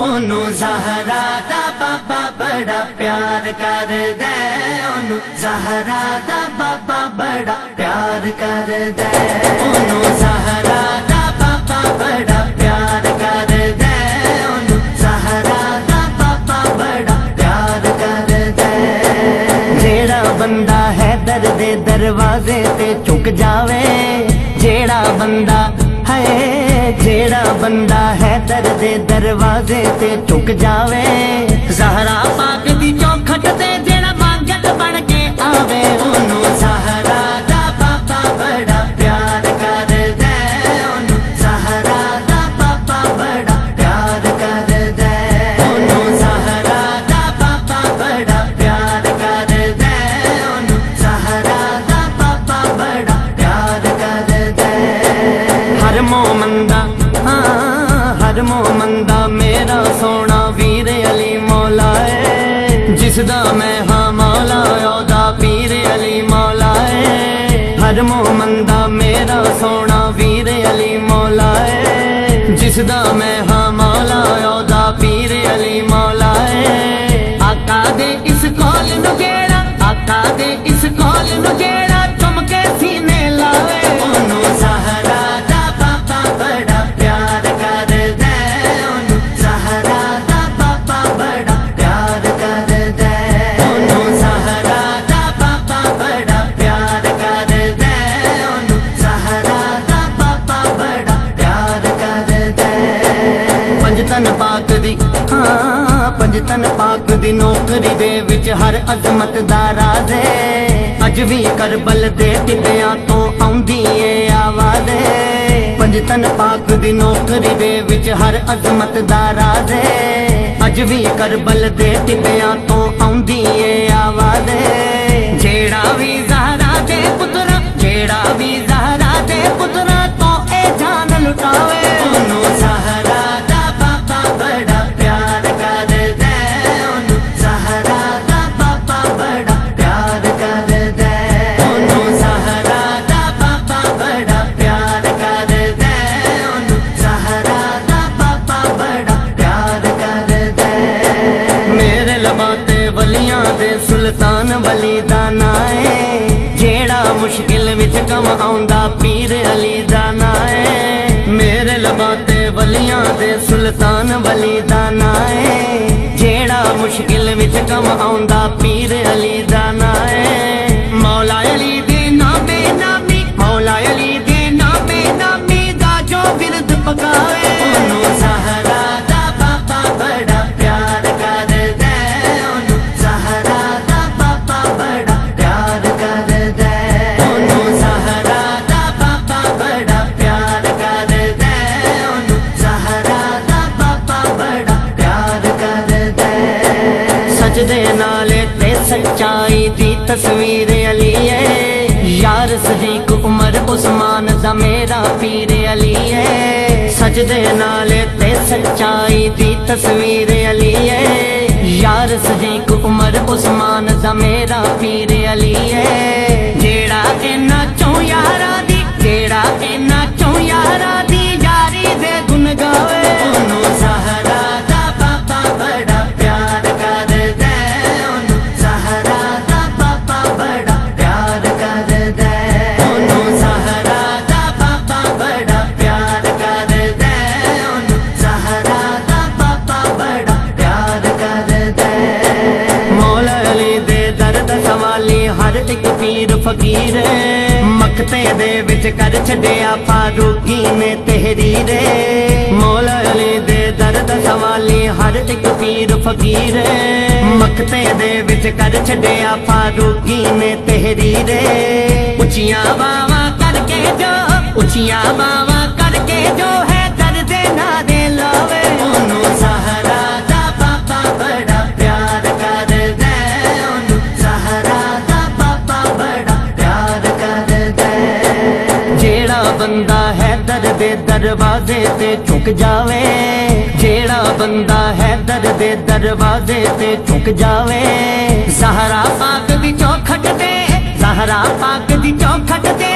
ਉਹਨੂੰ ਜ਼ਹਰਾ ਦਾ ਬਾਬਾ ਬੜਾ ਪਿਆਰ ਕਰਦਾ ਹੈ। ਉਹਨੂੰ ਜ਼ਹਰਾ ਦਾ ਬਾਬਾ ਬੜਾ ਪਿਆਰ ਕਰਦਾ ਹੈ। ਉਹਨੂੰ ਜ਼ਹਰਾ ਦਾ ਬਾਬਾ ਬੜਾ ਪਿਆਰ ਕਰਦਾ ਹੈ। ਉਹਨੂੰ ਜ਼ਹਰਾ ਦਾ ਬਾਬਾ ਬੜਾ ਪਿਆਰ ਕਰਦਾ ਜਿਹੜਾ ਬੰਦਾ ਹੈਦਰ ਦੇ ਦਰਵਾਜ਼ੇ ਤੇ ਝੁਕ ਜਾਵੇ, ਜਿਹੜਾ ਬੰਦਾ ਹੈ ਜਿਹੜਾ ਬੰਦਾ ਹੈਦਰ ਦੇ ਦਰਵਾਜ਼ੇ ਤੇ ਝੁਕ ਜਾਵੇ। ਜ਼ਹਰਾ ਪਾਕ ਦੀ ਚੌਖਟ ਤੇ ਜਿਹੜਾ ਮੰਗਤ ਬਣ ਕੇ ਆਵੇ। ਉਹਨੂੰ ਜ਼ਹਰਾ ਏ ਮੈਂ, ਹਾਂ ਮੌਲਾ, ਉਹਦਾ ਪੀਰ ਅਲੀ ਮੌਲਾ ਏ। ਹਰ ਮੋਮਨ ਦਾ ਮੇਰਾ ਸੋਹਣਾ ਵੀਰ ਅਲੀ ਮੌਲਾ ਏ। ਜਿਸ ਦਾ ਮੈਂ, ਹਾਂ ਮੌਲਾ, ਉਹਦਾ ਪੀਰ ਅਲੀ ਮੌਲਾ ਏ। ਆਕਾ ਦੇ ਇਸ ਕੋਲ ਨੂੰ ਜਿਹੜਾ ਆਕਾ ਦੇ ਇਸ ਤਨ ਪਾਕ ਦੀ ਨੌਕਰੀ ਦੇ ਵਿੱਚ ਹਰ ਅਜ਼ਮਤ ਦਾ ਰਾਜ਼ ਹੈ। ਅੱਜ ਵੀ ਕਰਬਲ ਦੇ ਟਿੱਬਿਆਂ ਤੋਂ ਆਉਂਦੀ ਏ ਆਵਾਜ਼ ਹੈ। ਪੰਜ ਪਾਕ ਦੀ ਨੌਕਰੀ ਦੇ ਵਿੱਚ ਹਰ ਅਜ਼ਮਤ ਦਾ ਰਾਜ਼ ਹੈ। ਅੱਜ ਵੀ ਕਰਬਲ ਦੇ ਟਿੱਬਿਆਂ ਤੋਂ ਆਉਂਦੀ ਏ ਆਵਾਜ਼ ਹੈ। ਜਿਹੜਾ ਵੀ ਜ਼ਹਰਾ ਦੇ ਪੁੱਤਰਾ ਜਿਹੜਾ ਵੀ ਜ਼ਹਰਾ ਦੇ ਪੁੱਤਰਾ ਤੋਂ ਇਹ ਜਾਨ ਲੁਟਾਵੇ ਸੁਲਤਾਨ ਵਲੀ ਦਾ ਨਾਂ ਏ। ਜਿਹੜਾ ਮੁਸ਼ਕਿਲ ਵਿੱਚ ਕਮ ਆਉਂਦਾ, ਪੀਰ ਅਲੀ ਦਾ ਨਾਂ ਏ। ਮੇਰੇ ਲਬਾਂ ਤੇ ਵਲੀਆਂ ਦੇ ਸੁਲਤਾਨ ਵਲੀ ਦਾ ਨਾਂ ਏ। ਜਿਹੜਾ ਮੁਸ਼ਕਿਲ ਵਿੱਚ ਕਮ ਆਉਂਦਾ, ਪੀਰ ਅਲੀ ਦਾ ਨਾਂ ਏ। ਤਸਵੀਰ ਅਲੀ ਏ ਯਾਰ ਸਦੀਕ ਉਮਰ ਉਸਮਾਨ ਦਾ ਮੇਰਾ ਪੀਰ ਅਲੀ ਏ ਸਜਦੇ ਨਾਲੇ ਤੇ ਸੱਚਾਈ ਦੀ ਤਸਵੀਰ ਅਲੀ ਏ ਯਾਰ ਸਦੀਕ ਉਮਰ ਉਸਮਾਨ ਦਾ ਮੇਰਾ ਪੀਰ ਅਲੀ ਇੱਕ ਪੀਰ ਫਕੀਰ। ਮਕਤੇ ਦੇ ਵਿੱਚ ਕਰ ਛੱਡਿਆ ਫਾਰੂਕੀ ਨੇ ਤਹਿਰੀਰੇ। ਮੌਲਾ ਅਲੀ ਦੇ ਦਰਦ ਸਵਾਲੀ ਹਰ ਇੱਕ ਪੀਰ ਫਕੀਰ। ਹੈ। ਮਕਤੇ ਦੇ ਵਿੱਚ ਕਰ ਛੱਡਿਆ ਫਾਰੂਕੀ ਨੇ ਤਹਿਰੀਰੇ। ਉੱਚੀਆਂ ਬਾਵਾ ਕਰਕੇ ਜੋ, ਉੱਚੀਆਂ ਬਾਵਾਂ ਦੇ ਦਰਵਾਜ਼ੇ ਤੇ ਝੁਕ ਜਾਵੇ। ਜਿਹੜਾ ਬੰਦਾ ਹੈਦਰ ਦੇ ਦਰਵਾਜ਼ੇ ਤੇ ਝੁਕ ਜਾਵੇ। ਜ਼ਹਰਾ ਪਾਕ ਦੀ ਚੌਖਟ ਤੇ ਜ਼ਹਰਾ ਪਾਕ ਦੀ ਚੌਖਟ ਤੇ